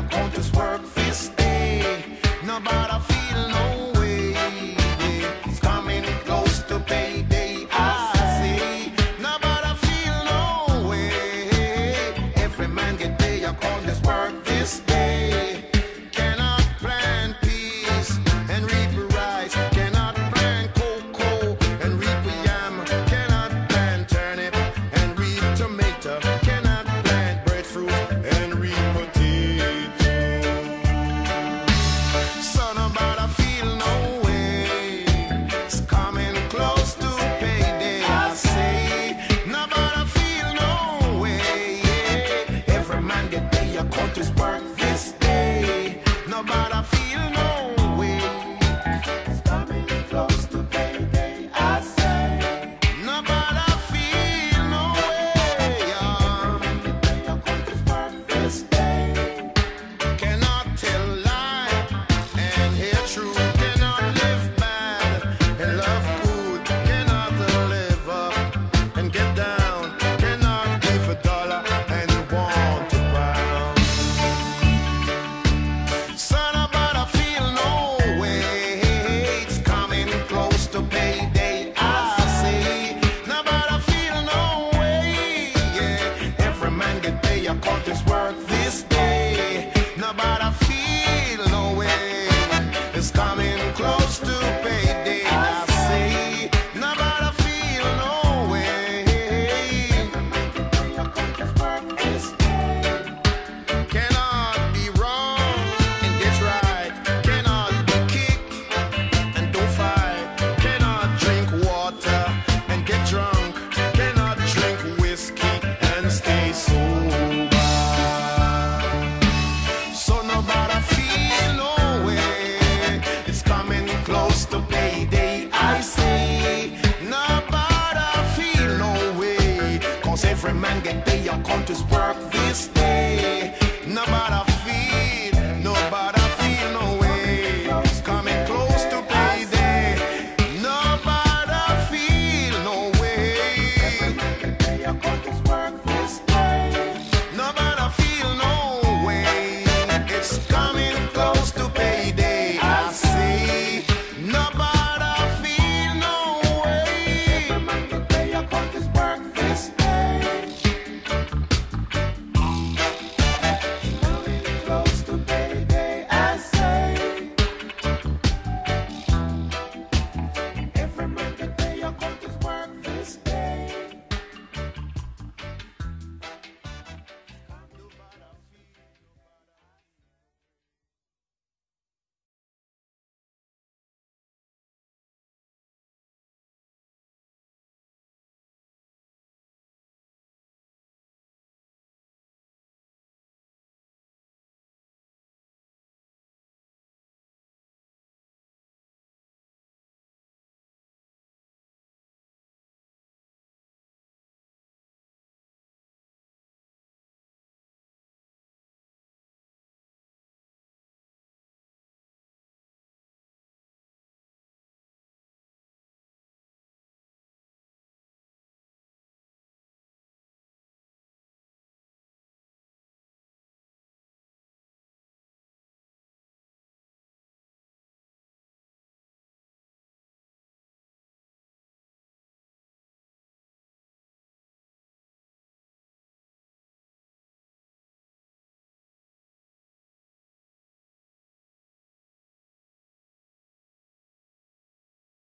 i don't just work. is coming. I'm just